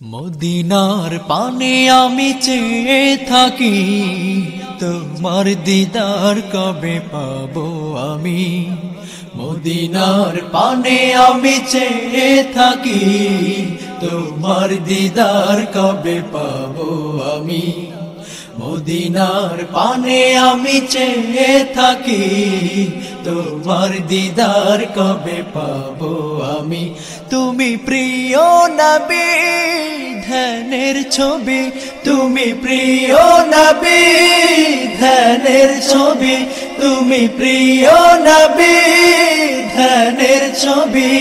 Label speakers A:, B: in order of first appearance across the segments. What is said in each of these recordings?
A: মদিনার পানে আমি চেয়ে থাকি, তোমার দিদার কবে পাবো আমি? মদিনার পানে আমি চেয়ে থাকি, তোমার দিদার কবে পাবো আমি? মদিনার পানে আমি চেয়ে থাকি তোমার দিদার কবে পাবো আমি? তুমি প্রিয় নবী ধ্যানের ছবি। তুমি প্রিয় নবী ধ্যানের ছবি। তুমি প্রিয় নবী ধ্যানের ছবি।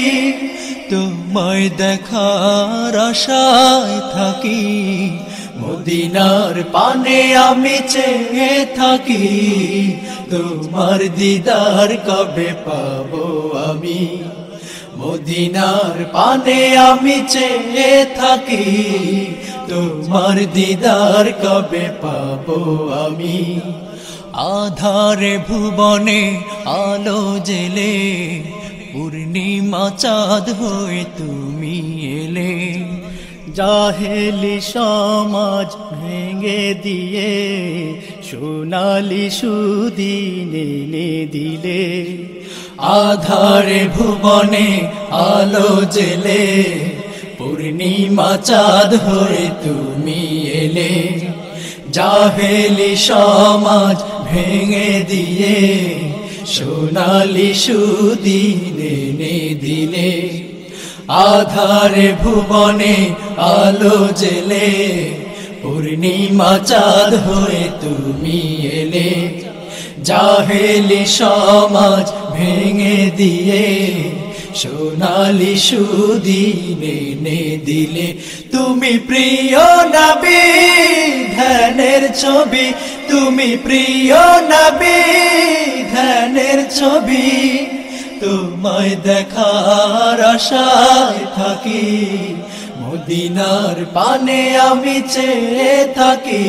A: তোমায় দেখার আশায় থাকি। মদিনার পানে আমি চেয়ে থাকি। তোমার দিদার কবে পাবো আমি? মদিনার পানে আমি চেয়ে থাকি। তোমার দিদার কবে পাবো আমি? আধারে ভুবনে আলো জেলে, পূর্ণিমা চাঁদ হয়ে তুমি এলে।
B: জাহেলি সমাজ ভেঙে দিয়ে, সোনালি সুদিন এনে দিলে।
A: আধারে ভুবনে আলো জেলে, পূর্ণিমা চাঁদ হয়ে তুমি এলে। জাহেলি সমাজ ভেঙে দিয়ে, সোনালি সুদিনে নে দিলে। আধারে ভুবনে আলো জেলে, পূর্ণিমা চাঁদ হয়ে তুমি এলে। জাহেলি সমাজ ভেঙে দিয়ে, সোনালি সুদিনে নে দিলে। তুমি প্রিয় নবী, ধ্যানের ছবি। তুমি প্রিয় নবী, ধ্যানের ছবি। তোমায় দেখার আশায় থাকি। মদিনার পানে আমি চেয়ে থাকি।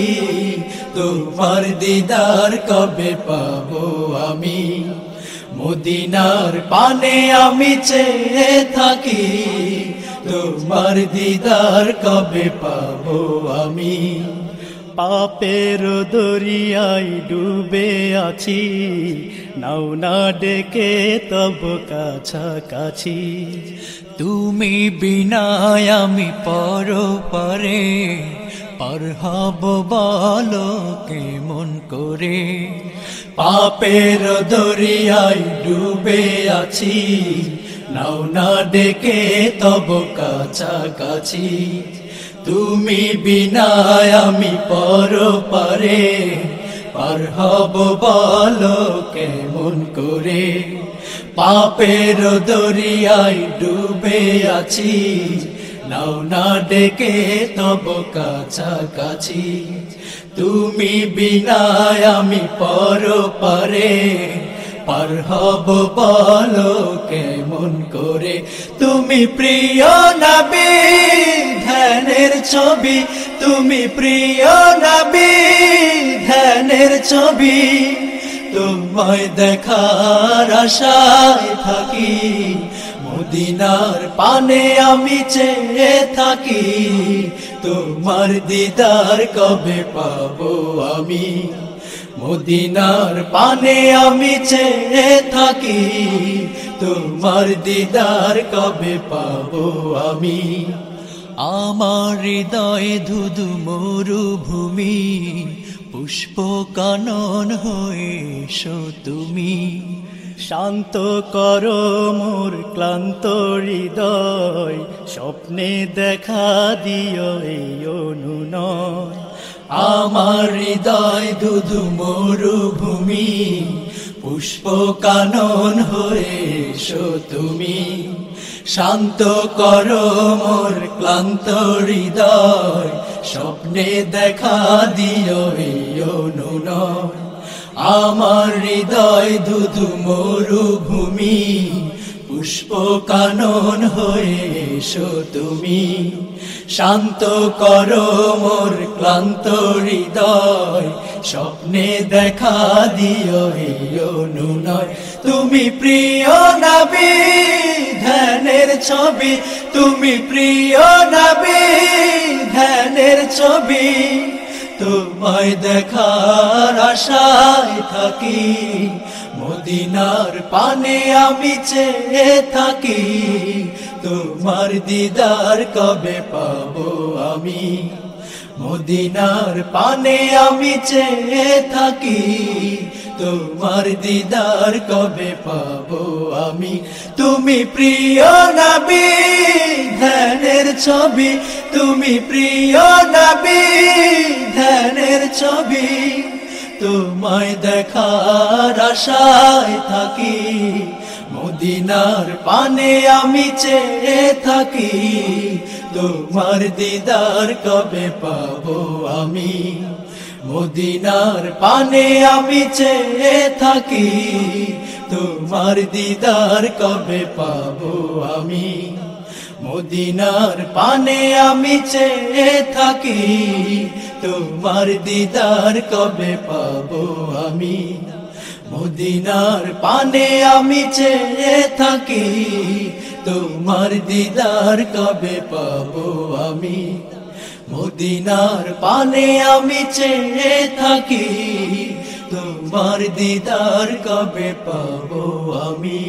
A: তোমার দিদার কবে পাবো আমি? মদিনার পানে আমি চেয়ে থাকি। তোমার দিদার কবে পাবো আমি?
B: পাপের দরিয়ায় ডুবে আছি। নাও না ডেকে তব কাছাকাছি।
A: তুমি বিনায় আমি পর পারে পার হব বলো কেমন করে। পাপের দরিয়ায় ডুবে আছি। নাও না ডেকে তব কাছাকাছি। তুমি বিনায় আমি পর পারে পার হব বলো কেমন করে। পাপের দরিয়ায় ডুবে আছি, নাও না ডেকে তব কাছাকাছি। তুমি বিনায় আমি পর পারে পার হব বলো কেমন করে। তুমি প্রিয় নবী ধ্যানের ছবি, তুমি প্রিয় নবী ধ্যানের ছবি। তোমায় দেখার আশায় থাকি, মদিনার পানে আমি চেয়ে থাকি। তোমার দিদার কবে পাবো আমি? মদিনার পানে আমি চেয়ে থাকি। তোমার দিদার কবে পাবো আমি? আমার হৃদয়ে ধুধু মরুভূমি পুষ্প কানন হয়ে এসো তুমি।
B: শান্ত করো মোর ক্লান্ত হৃদয়, স্বপ্নে দেখা দিও এই অনুনয়।
A: আমার হৃদয় দুধু মরুভূমি পুষ্প কানন হয়ে তুমি। শান্ত করো মোর ক্লান্ত হৃদয়, স্বপ্নে দেখা দিও অনুনয়। আমার হৃদয় দুধু মরুভূমি পুষ্প কানন হয়ে এসো তুমি। শান্ত করো মোর ক্লান্ত হৃদয়। স্বপ্নে দেখা দিও এই অনুনয় তুমি প্রিয় নবী ধ্যানের ছবি। তুমি প্রিয় নবী ধ্যানের ছবি। তোমায় দেখার আশায় থাকি। মদিনার পানে আমি চেয়ে থাকি। তোমার দিদার কবে পাবো আমি? মদিনার পানে আমি চেয়ে থাকি। তোমার দিদার কবে পাবো আমি? তুমি প্রিয় নবী, ধ্যানের ছবি তুমি প্রিয় নবী ধ্যানের ছবি, তোমায় দেখার আশায় থাকি। মদিনার পানে আমি চেয়ে থাকি, তোমার দিদার কবে পাবো আমি? মদিনার পানে আমি চেয়ে থাকি, তোমার দিদার কবে পাবো আমি? মদিনার পানে আমি চেয়ে থাকি। তোমার দিদার কবে পাবো আমি? মদিনার পানে আমি চেয়ে থাকি। তোমার দিদার কবে পাবো আমি? মদিনার পানে আমি চেয়ে থাকি। তোমার দিদার কবে পাবো আমি?